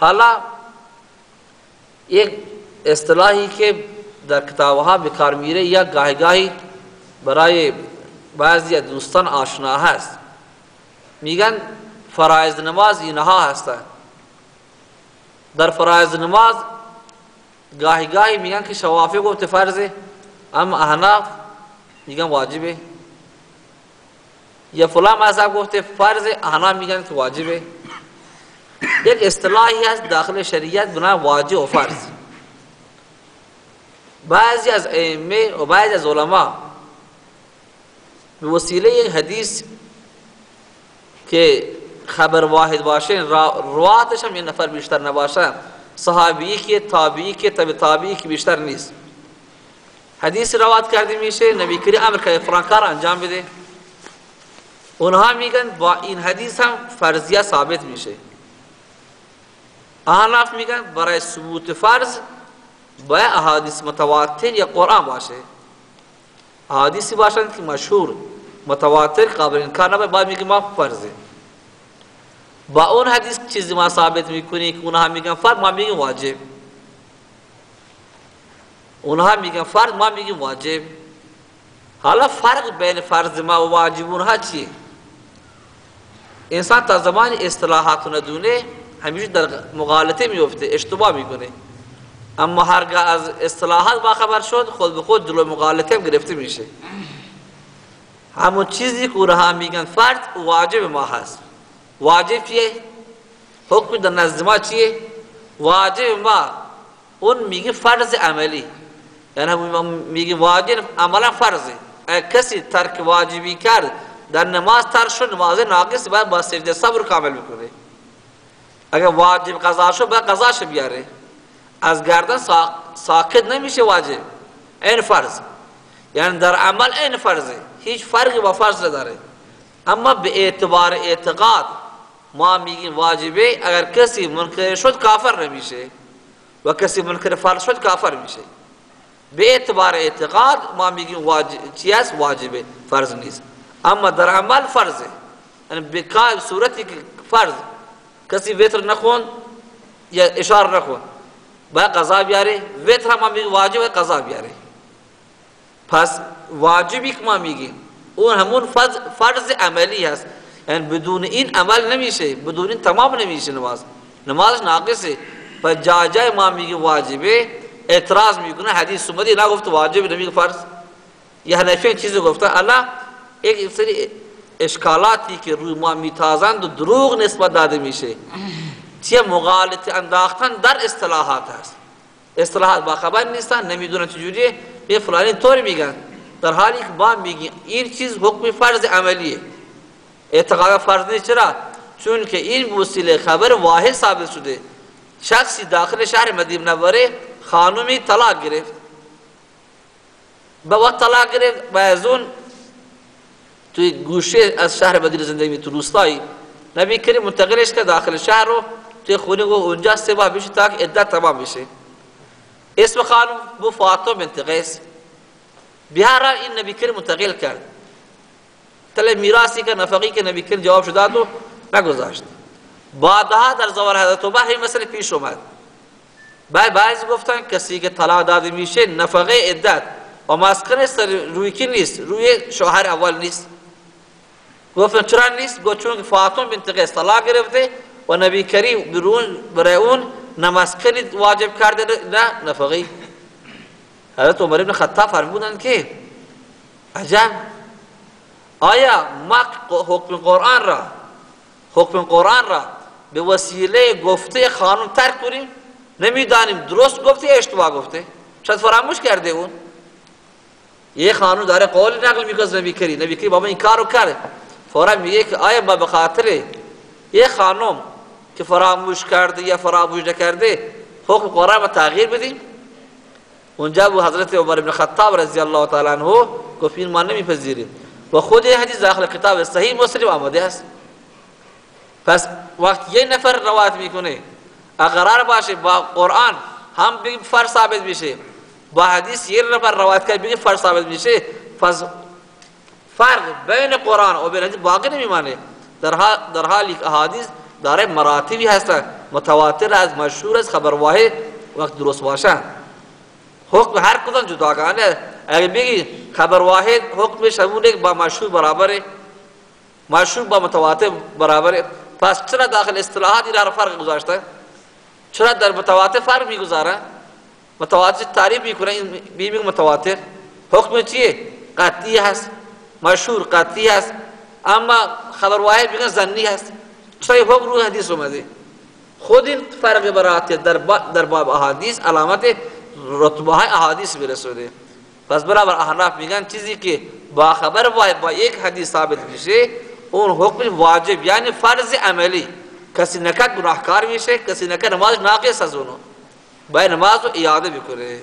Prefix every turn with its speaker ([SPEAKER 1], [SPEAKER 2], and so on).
[SPEAKER 1] حالا یک اصطلاحی که در کتابها به میره یا گاهی گاهی برای بعضی دوستان آشنا هست. میگن فرایض نماز اینها هستند در فرایض نماز گاهی گاهی میگن که شوافی گفت فرضه اما احناف میگن واجبه. یا فلان مذهب گفته فرض احناف میگن که واجبه. یک اصطلاحی هست داخل شریعت بنا واجب و فرض. بعضی از ائمه و بعضی از علما به وسیله حدیث که خبر واحد باشه رواتش هم یه نفر بیشتر نباشه صحابی که تابعی که تبع تابعی که بیشتر نیست. حدیث روایت کرده میشه نبی کریم امر که فرانکار انجام بده. اونها میگن با این حدیث هم فرضیه ثابت میشه. احناف میگن برای ثبوت فرض باید احادیث متواتر یا قرآن باشه. احادیثی باشند که مشهور متواتر قابل انکار نباید. باید میگه ما فرضه. با اون حدیث چیزی ما ثابت می‌کنی که اونها میگن فرض ما میگن واجب. اونها میگن فرض ما میگن واجب. حالا فرق بین فرض ما و واجب اونها چیه؟ انسان تا زمان اصطلاحات ندونه همیشه در مغالطه میفته اشتباه می‌کنه. اما هرگاه از اصطلاحات با خبر شد خود به خود جلو مغالطه گرفته میشه. همون چیزی که اونها میگن فرض واجب ما هست. واجب چیه حکم در نزد ما چیه؟ واجب ما. اون میگه فرض عملی. یعنی میگه واجب عملا فرضه کسی ترک واجبی کرد در نماز تر شد نماز ناقص باید با سجده صبر کامل بکنه اگر واجب قضا شد باید قضاش بیاره. از گردن ساکت نمیشه واجب. این فرض. یعنی در عمل این فرضه. هیچ فرقی با فرض نداره. اما به اعتبار اعتقاد ما میگیم واجبه اگر کسی منکر شد کافر نمیشه. و کسی منکر فرض شد کافر میشه. به اعتبار اعتقاد ما میگیم واجب چی است؟ واجبه. فرض نیست. اما در عمل فرضه. یعنی به صورتی که فرض. کسی وتر نخون یا اشار نخون. باید قضا بیاره وتر هم میگیم واجب قضا بیاره پس واجبی که ما میگیم اون همون فرض, فرض عملی هست. یعنی بدون این عمل نمیشه بدون این تمام نمیشه نماز. نماز ناقصه. پس جا جای ما میگیم واجبه اعتراض می‌کنه حدیث اومده نه گفت واجب نمیگه فرض. یه حنفی چیزی گفته الله یک سری اشکالاتی که روی ما میتازند و دروغ نسبت داده میشه. چیه مغالطه انداختن؟ در اصطلاحات هست. اصطلاحات با خبر نیستن نمی‌دونن چجوریه. به فلانی طور میگن. در حالی که با میگی این چیز حکم فرض عملیه. اعتقاد فرض نیست. چرا؟ چون که این وسیله خبر واحد ثابت شده. شخصی داخل شهر مدینه منوره خانومی طلاق گرفت. به وقت طلاق گرفت بعضون توی گوشه از شهر مدینه زندگی می تو روستایی. نبی کریم منتقلش که داخل شهر رو توی خونه گو اونجا سبا بشه تا که عدت تمام بشه اسم خانم بو فاطمه بنت قیس. بهر این نبی کریم منتقل کرد. تله میراثی که نفقی که نبی کریم جواب شد و نگذاشت. بعدها در زمان حضرت عمر این مسئله پیش اومد. بعد بعضی گفتن کسی که طلاق داده میشه نفقه عدت. و سر روی کی نیست؟ روی شوهر اول نیست. گفتن چرا نیست گفت چون فاطمه بنت قیس طلاق گرفته و نبی کریم برای اون نمسکنی واجب کرده نه نفقی حضرت عمر ابن خطاب فرمودند که عجب آیا ما حکم قرآن را حکم قرآن را به وسیله گفته خانم ترک کنیم؟ نمی‌دانیم درست گفته یا اشتباه گفته؟ شاید فراموش کرده اون. یه خانم داره قول نقل می‌کنه نبی کری نبی کری بابا این کارو کرد. فورا میگه که آیا ما به خاطر یه خانم که فراموش کرده یا فراموش نکرده حکم قرآن را تغییر بدیم؟ اونجا بو حضرت عمر بن خطاب رضی الله تعالی عنہ گفت این ما نمیپذیریم. و خود این حدیث داخل کتاب صحیح مسلم آمده است. پس وقت یه نفر روایت می‌کنه. اقرار باشه با قرآن هم بگیم فرض ثابت میشه. با حدیث یه نفر روایت کرد بگیم فرض ثابت میشه. پس فرق بین قرآن و بین حدیث باقی نمیمانه. در حال در حالی که احادیث داره مراتبی هست متواتر از مشهور از خبر واحد وقت درست باشه. حکم هر کدام جداگانه اگه بگی خبر واحد حکمش همونه با مشهور برابره. مشهور با متواتر برابره. پس چرا داخل اصطلاحات را فرق گذاشته؟ چرا در متواتر فرق می‌گذاره؟ متواتر تعریف می‌کنه بی متواتر. حکم چیه؟ قطعی هست. مشهور قطعی هست اما خبر واحد میگن زنی هست چرا حکم رو حدیث اومده. خود این فرق برات در در باب احادیث علامت رتبه های احادیث برسوده. پس برابر احناف میگن چیزی که با خبر واحد با یک حدیث ثابت میشه اون حکم واجب یعنی فرض عملی. کسی نکرد گناهکار میشه کسی نکرد نماز ناقص از اونو. باید نماز رو اعاده بکنه.